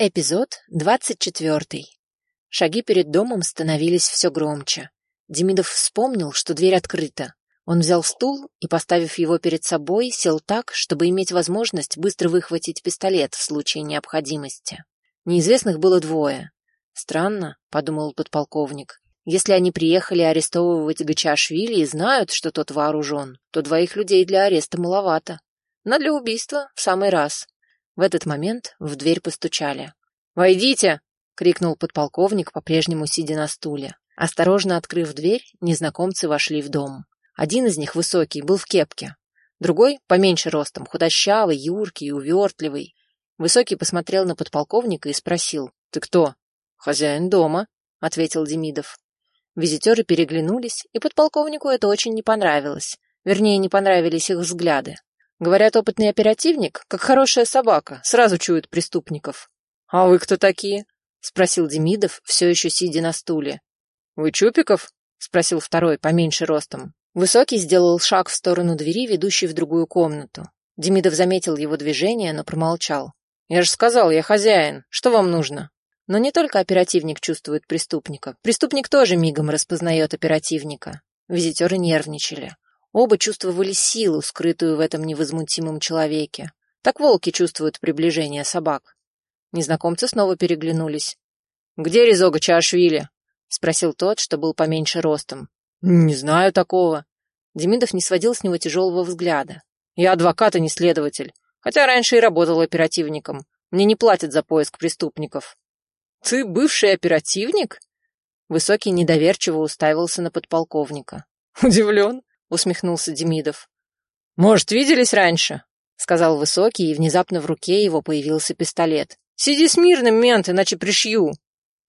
Эпизод двадцать четвертый. Шаги перед домом становились все громче. Демидов вспомнил, что дверь открыта. Он взял стул и, поставив его перед собой, сел так, чтобы иметь возможность быстро выхватить пистолет в случае необходимости. Неизвестных было двое. «Странно», — подумал подполковник. «Если они приехали арестовывать Гачашвили и знают, что тот вооружен, то двоих людей для ареста маловато. Но для убийства в самый раз». В этот момент в дверь постучали. «Войдите!» — крикнул подполковник, по-прежнему сидя на стуле. Осторожно открыв дверь, незнакомцы вошли в дом. Один из них, высокий, был в кепке. Другой, поменьше ростом, худощавый, юркий увертливый. Высокий посмотрел на подполковника и спросил. «Ты кто?» «Хозяин дома», — ответил Демидов. Визитеры переглянулись, и подполковнику это очень не понравилось. Вернее, не понравились их взгляды. Говорят, опытный оперативник, как хорошая собака, сразу чует преступников. «А вы кто такие?» — спросил Демидов, все еще сидя на стуле. «Вы Чупиков?» — спросил второй, поменьше ростом. Высокий сделал шаг в сторону двери, ведущей в другую комнату. Демидов заметил его движение, но промолчал. «Я же сказал, я хозяин. Что вам нужно?» Но не только оперативник чувствует преступника. Преступник тоже мигом распознает оперативника. Визитеры нервничали. Оба чувствовали силу, скрытую в этом невозмутимом человеке. Так волки чувствуют приближение собак. Незнакомцы снова переглянулись. «Где Резога Чаашвили?» — спросил тот, что был поменьше ростом. «Не знаю такого». Демидов не сводил с него тяжелого взгляда. «Я адвокат, а не следователь. Хотя раньше и работал оперативником. Мне не платят за поиск преступников». «Ты бывший оперативник?» Высокий недоверчиво уставился на подполковника. «Удивлен?» — усмехнулся Демидов. «Может, виделись раньше?» — сказал Высокий, и внезапно в руке его появился пистолет. «Сиди смирно, мент, иначе пришью!»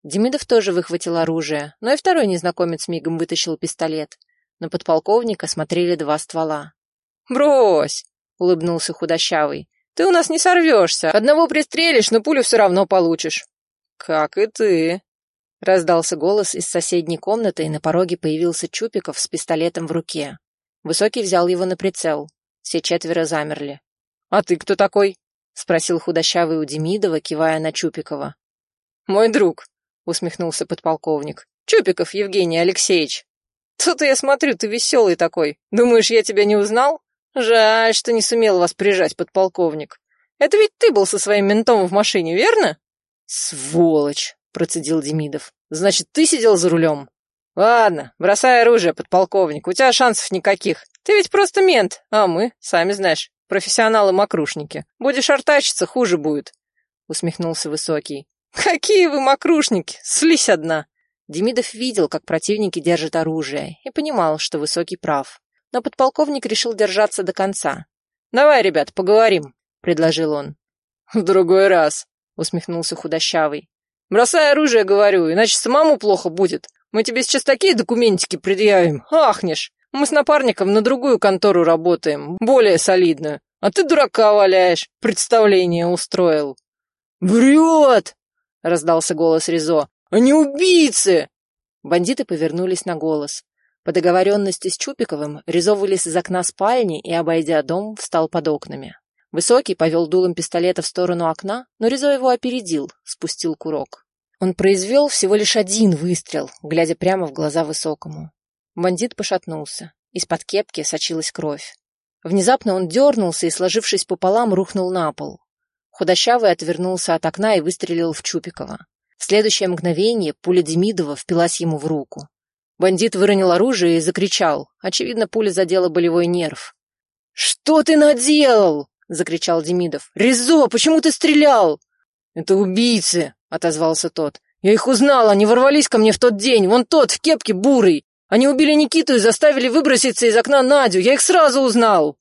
Демидов тоже выхватил оружие, но и второй незнакомец мигом вытащил пистолет. На подполковника смотрели два ствола. «Брось!» — улыбнулся худощавый. «Ты у нас не сорвешься. Одного пристрелишь, но пулю все равно получишь». «Как и ты», — раздался голос из соседней комнаты, и на пороге появился Чупиков с пистолетом в руке. Высокий взял его на прицел. Все четверо замерли. «А ты кто такой?» — спросил худощавый у Демидова, кивая на Чупикова. «Мой друг», — усмехнулся подполковник. «Чупиков Евгений Алексеевич». «Тут я смотрю, ты веселый такой. Думаешь, я тебя не узнал? Жаль, что не сумел вас прижать, подполковник. Это ведь ты был со своим ментом в машине, верно?» «Сволочь!» — процедил Демидов. «Значит, ты сидел за рулем?» «Ладно, бросай оружие, подполковник, у тебя шансов никаких. Ты ведь просто мент, а мы, сами знаешь, профессионалы-мокрушники. Будешь артачиться, хуже будет», — усмехнулся Высокий. «Какие вы мокрушники! Слизь одна!» Демидов видел, как противники держат оружие, и понимал, что Высокий прав. Но подполковник решил держаться до конца. «Давай, ребят, поговорим», — предложил он. «В другой раз», — усмехнулся худощавый. «Бросай оружие, говорю, иначе самому плохо будет. Мы тебе сейчас такие документики предъявим, ахнешь. Мы с напарником на другую контору работаем, более солидную. А ты дурака валяешь, представление устроил». «Врет!» — раздался голос Ризо. «Они убийцы!» Бандиты повернулись на голос. По договоренности с Чупиковым Ризо вылез из окна спальни и, обойдя дом, встал под окнами. Высокий повел дулом пистолета в сторону окна, но Ризо его опередил, спустил курок. Он произвел всего лишь один выстрел, глядя прямо в глаза Высокому. Бандит пошатнулся. Из-под кепки сочилась кровь. Внезапно он дернулся и, сложившись пополам, рухнул на пол. Худощавый отвернулся от окна и выстрелил в Чупикова. В следующее мгновение пуля Демидова впилась ему в руку. Бандит выронил оружие и закричал. Очевидно, пуля задела болевой нерв. «Что ты наделал?» — закричал Демидов. «Резо, почему ты стрелял?» «Это убийцы!» — отозвался тот. «Я их узнал, они ворвались ко мне в тот день, вон тот, в кепке бурый. Они убили Никиту и заставили выброситься из окна Надю, я их сразу узнал!»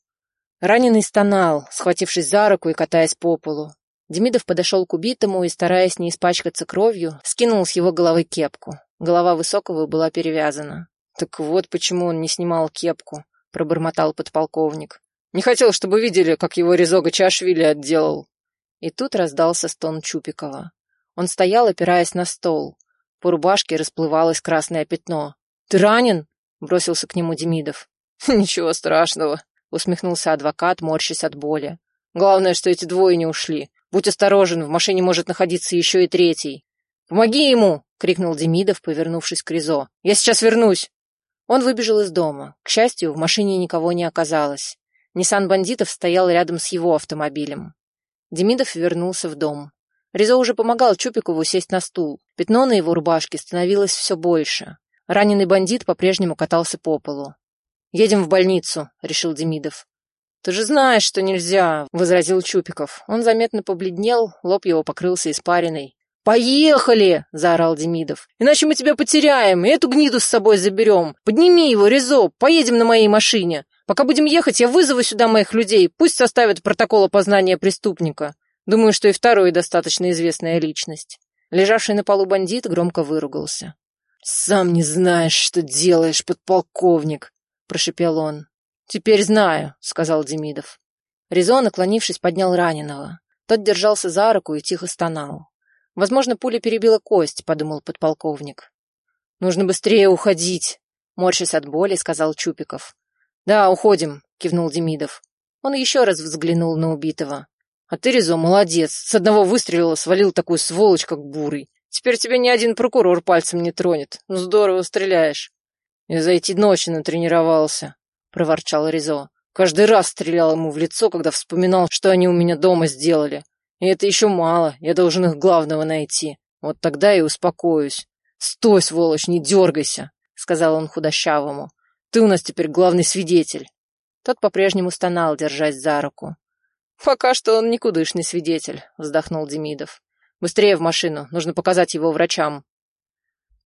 Раненый стонал, схватившись за руку и катаясь по полу. Демидов подошел к убитому и, стараясь не испачкаться кровью, скинул с его головы кепку. Голова Высокого была перевязана. «Так вот почему он не снимал кепку», — пробормотал подполковник. «Не хотел, чтобы видели, как его резога Чашвили отделал». И тут раздался стон Чупикова. Он стоял, опираясь на стол. По рубашке расплывалось красное пятно. «Ты ранен?» — бросился к нему Демидов. «Ничего страшного», — усмехнулся адвокат, морщась от боли. «Главное, что эти двое не ушли. Будь осторожен, в машине может находиться еще и третий. «Помоги ему!» — крикнул Демидов, повернувшись к Ризо. «Я сейчас вернусь!» Он выбежал из дома. К счастью, в машине никого не оказалось. Ниссан бандитов стоял рядом с его автомобилем. Демидов вернулся в дом. Ризо уже помогал Чупикову сесть на стул. Пятно на его рубашке становилось все больше. Раненый бандит по-прежнему катался по полу. «Едем в больницу», — решил Демидов. «Ты же знаешь, что нельзя», — возразил Чупиков. Он заметно побледнел, лоб его покрылся испариной. «Поехали!» — заорал Демидов. «Иначе мы тебя потеряем, и эту гниду с собой заберем. Подними его, Резо, поедем на моей машине. Пока будем ехать, я вызову сюда моих людей, пусть составят протокол опознания преступника. Думаю, что и второй достаточно известная личность». Лежавший на полу бандит громко выругался. «Сам не знаешь, что делаешь, подполковник», — прошепел он. «Теперь знаю», — сказал Демидов. Резо, наклонившись, поднял раненого. Тот держался за руку и тихо стонал. Возможно, пуля перебила кость, подумал подполковник. Нужно быстрее уходить, морщась от боли, сказал Чупиков. Да, уходим, кивнул Демидов. Он еще раз взглянул на убитого. А ты, Резо, молодец. С одного выстрела свалил такую сволочь, как Бурый. Теперь тебя ни один прокурор пальцем не тронет. Ну, здорово стреляешь. Я за эти ночи натренировался, проворчал Резо. Каждый раз стрелял ему в лицо, когда вспоминал, что они у меня дома сделали. И это еще мало, я должен их главного найти. Вот тогда и успокоюсь. Стой, сволочь, не дергайся, сказал он худощавому. Ты у нас теперь главный свидетель. Тот по-прежнему стонал, держась за руку. Пока что он никудышный свидетель, вздохнул Демидов. Быстрее в машину, нужно показать его врачам.